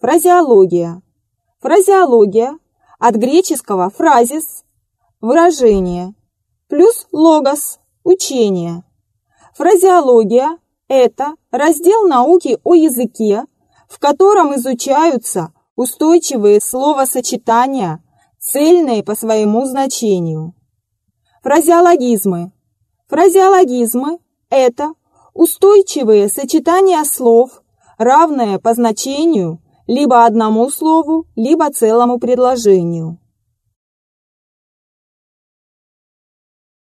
Фразеология. Фразеология от греческого «фразис» – выражение, плюс «логос» – учение. Фразеология – это раздел науки о языке, в котором изучаются устойчивые словосочетания, цельные по своему значению. Фразеологизмы. Фразеологизмы – это устойчивые сочетания слов, равные по значению – либо одному слову, либо целому предложению.